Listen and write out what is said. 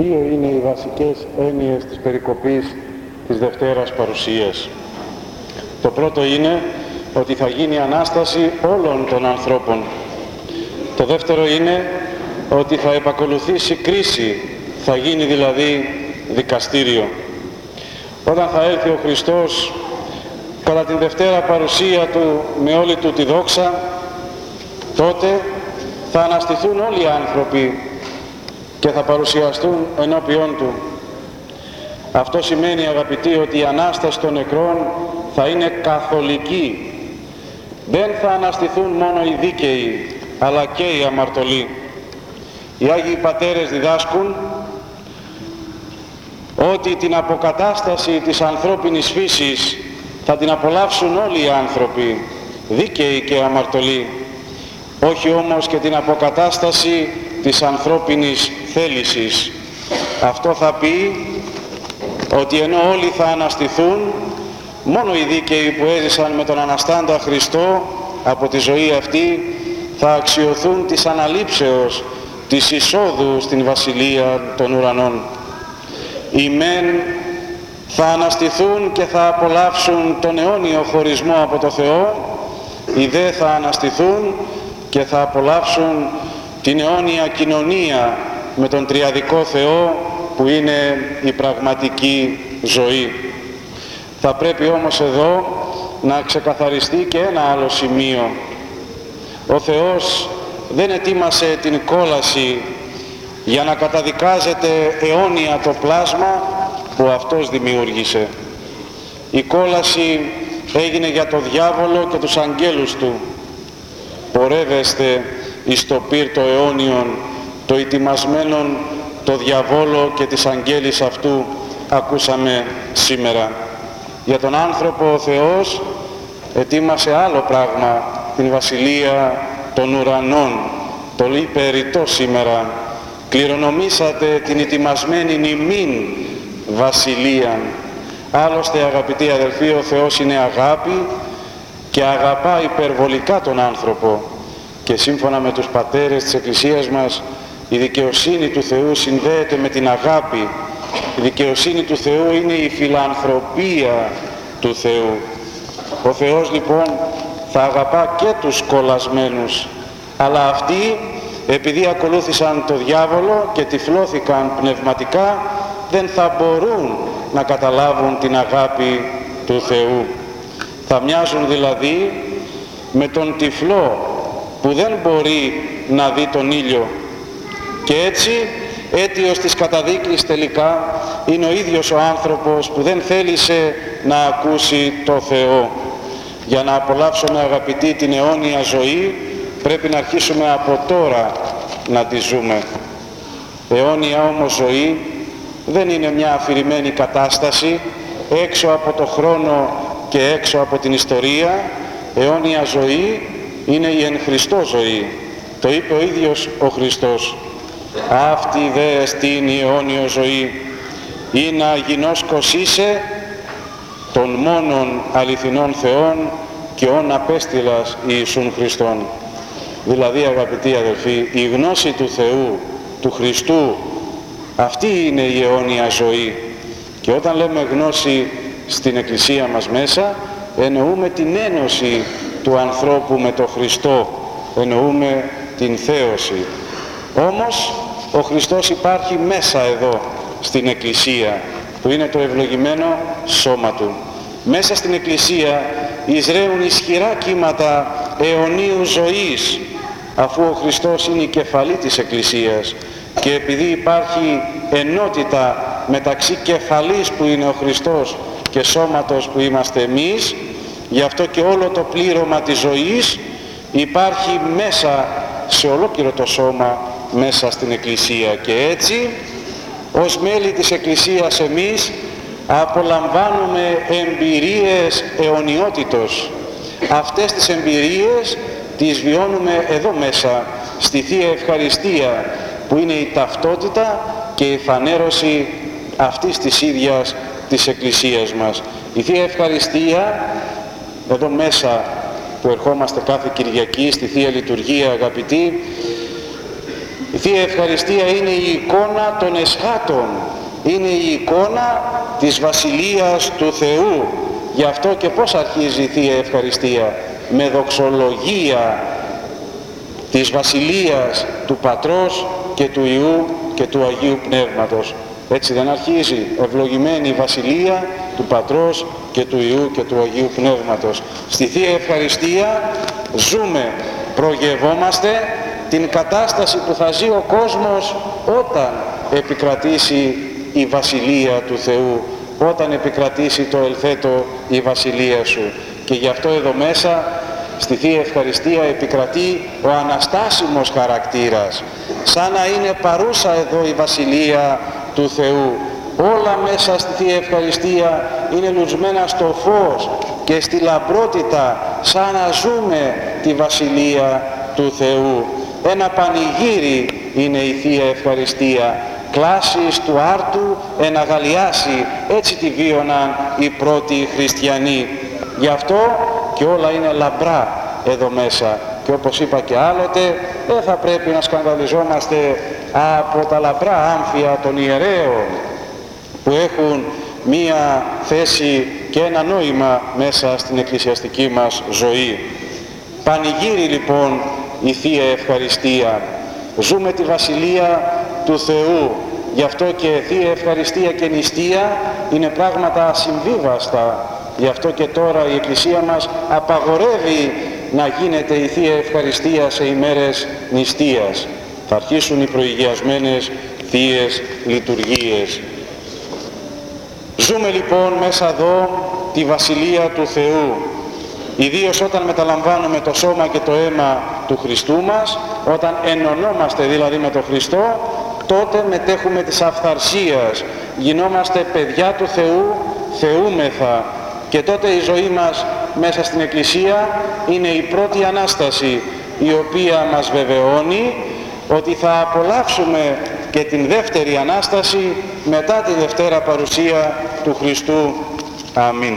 Δύο είναι οι βασικές έννοιες της περικοπής της Δευτέρας Παρουσίας. Το πρώτο είναι ότι θα γίνει Ανάσταση όλων των ανθρώπων. Το δεύτερο είναι ότι θα επακολουθήσει κρίση, θα γίνει δηλαδή δικαστήριο. Όταν θα έλθει ο Χριστός κατά την Δευτέρα παρουσία Του με όλη Του τη δόξα, τότε θα αναστηθούν όλοι οι άνθρωποι και θα παρουσιαστούν ενώπιόν Του. Αυτό σημαίνει αγαπητοί ότι η Ανάσταση των νεκρών θα είναι καθολική. Δεν θα αναστηθούν μόνο οι δίκαιοι, αλλά και οι αμαρτωλοί. Οι Άγιοι Πατέρες διδάσκουν ότι την αποκατάσταση της ανθρώπινης φύσης θα την απολαύσουν όλοι οι άνθρωποι, δίκαιοι και αμαρτωλοί. Όχι όμως και την αποκατάσταση της ανθρώπινης θέλησης. Αυτό θα πει ότι ενώ όλοι θα αναστηθούν, μόνο οι δίκαιοι που έζησαν με τον Αναστάντα Χριστό από τη ζωή αυτή θα αξιωθούν της αναλήψεως της εισόδου στην Βασιλεία των Ουρανών. Οι μεν θα αναστηθούν και θα απολαύσουν τον αιώνιο χωρισμό από το Θεό, οι δε θα αναστηθούν και θα απολαύσουν την αιώνια κοινωνία με τον Τριαδικό Θεό που είναι η πραγματική ζωή. Θα πρέπει όμως εδώ να ξεκαθαριστεί και ένα άλλο σημείο. Ο Θεός δεν ετοίμασε την κόλαση για να καταδικάζεται αιώνια το πλάσμα που Αυτός δημιούργησε. Η κόλαση έγινε για το διάβολο και τους αγγέλους του. Πορεύεστε εις το πύρ το αιώνιον, το ετοιμασμένον το διαβόλο και τις αγγέλης αυτού ακούσαμε σήμερα. Για τον άνθρωπο ο Θεός ετοίμασε άλλο πράγμα, την Βασιλεία των Ουρανών, το λέει περιττό σήμερα. Κληρονομήσατε την ετοιμασμένη νημήν Βασιλεία. Άλλωστε αγαπητοί αδελφοί, ο Θεός είναι αγάπη και αγαπά υπερβολικά τον άνθρωπο. Και σύμφωνα με τους πατέρες της Εκκλησίας μας, η δικαιοσύνη του Θεού συνδέεται με την αγάπη. Η δικαιοσύνη του Θεού είναι η φιλανθρωπία του Θεού. Ο Θεός λοιπόν θα αγαπά και τους κολλασμένους, αλλά αυτοί επειδή ακολούθησαν το διάβολο και τυφλώθηκαν πνευματικά, δεν θα μπορούν να καταλάβουν την αγάπη του Θεού. Θα μοιάζουν δηλαδή με τον τυφλό που δεν μπορεί να δει τον ήλιο και έτσι αίτιος της καταδίκης τελικά είναι ο ίδιος ο άνθρωπος που δεν θέλησε να ακούσει το Θεό. Για να απολαύσουμε αγαπητοί την αιώνια ζωή πρέπει να αρχίσουμε από τώρα να τη ζούμε. Αιώνια όμως ζωή δεν είναι μια αφηρημένη κατάσταση έξω από το χρόνο και έξω από την ιστορία. Αιώνια ζωή είναι η εν Χριστώ ζωή. Το είπε ο ίδιος ο Χριστός. Αυτή δε εστίν η αιώνιο ζωή ή να γινώσκος είσαι των μόνων αληθινών Θεών και όν απέστειλας Ιησούν Χριστόν. Δηλαδή αγαπητοί αδελφοί, η γνώση του Θεού, του Χριστού, αυτή είναι η αιώνια ζωή. Και όταν λέμε γνώση στην Εκκλησία μας μέσα, εννοούμε την ένωση του ανθρώπου με τον Χριστό, εννοούμε την θέωση. Όμως ο Χριστός υπάρχει μέσα εδώ στην Εκκλησία που είναι το ευλογημένο σώμα Του. Μέσα στην Εκκλησία εισραίουν ισχυρά κύματα αιωνίου ζωής αφού ο Χριστός είναι η κεφαλή της Εκκλησίας και επειδή υπάρχει ενότητα μεταξύ κεφαλής που είναι ο Χριστός και σώματος που είμαστε εμείς γι' αυτό και όλο το πλήρωμα της ζωής υπάρχει μέσα σε ολόκληρο το σώμα μέσα στην Εκκλησία και έτσι ως μέλη της Εκκλησίας εμείς απολαμβάνουμε εμπειρίες αιωνιότητος. Αυτές τις εμπειρίες τις βιώνουμε εδώ μέσα στη Θεία Ευχαριστία που είναι η ταυτότητα και η φανέρωση αυτής της ίδιας της Εκκλησίας μας. Η Θεία Ευχαριστία εδώ μέσα που ερχόμαστε κάθε Κυριακή στη Θεία Λειτουργία αγαπητοί Η Θεία Ευχαριστία είναι η εικόνα των εσχάτων, είναι η εικόνα της Βασιλείας του Θεού. Γι' αυτό και πώς αρχίζει η Θεία Ευχαριστία, με δοξολογία της Βασιλείας του Πατρός και του Ιού και του Αγίου Πνεύματος. Έτσι δεν αρχίζει ευλογημένη η Βασιλεία του Πατρός και του Ιού και του Αγίου Πνεύματος. Στη Θεία Ευχαριστία ζούμε, προγευόμαστε την κατάσταση που θα ζει ο κόσμος όταν επικρατήσει η Βασιλεία του Θεού, όταν επικρατήσει το ελθέτο η Βασιλεία Σου. Και γι' αυτό εδώ μέσα στη Θεία Ευχαριστία επικρατεί ο αναστάσιμος χαρακτήρας, σαν να είναι παρούσα εδώ η Βασιλεία του Θεού. Όλα μέσα στη Θεία Ευχαριστία είναι λουσμένα στο φως και στη λαμπρότητα σαν να ζούμε τη Βασιλεία του Θεού. Ένα πανηγύρι είναι η Θεία Ευχαριστία. Κλάσεις του άρτου εναγαλιάσει. Έτσι τη βίωναν οι πρώτοι χριστιανοί. Γι' αυτό και όλα είναι λαμπρά εδώ μέσα. Και όπως είπα και άλλοτε, δεν θα πρέπει να σκανδαλιζόμαστε από τα λαμπρά άμφια των ιερέων που έχουν μία θέση και ένα νόημα μέσα στην εκκλησιαστική μας ζωή. Πανηγύρι λοιπόν η Θεία Ευχαριστία. Ζούμε τη Βασιλεία του Θεού. Γι' αυτό και Θεία Ευχαριστία και Νηστεία είναι πράγματα ασυμβίβαστα. Γι' αυτό και τώρα η Εκκλησία μας απαγορεύει να γίνεται η Θεία Ευχαριστία σε ημέρες νηστείας. Θα αρχίσουν οι προηγιασμένες Θείες Λειτουργίες. Ζούμε λοιπόν μέσα εδώ τη Βασιλεία του Θεού. Ιδίως όταν μεταλαμβάνουμε το σώμα και το αίμα του Χριστού μας, όταν ενωνόμαστε δηλαδή με τον Χριστό, τότε μετέχουμε της αυθαρσίας, γινόμαστε παιδιά του Θεού, θεούμεθα και τότε η ζωή μας μέσα στην Εκκλησία είναι η πρώτη Ανάσταση η οποία μας βεβαιώνει ότι θα απολαύσουμε και την δεύτερη Ανάσταση μετά τη Δευτέρα Παρουσία του Χριστού. Αμήν.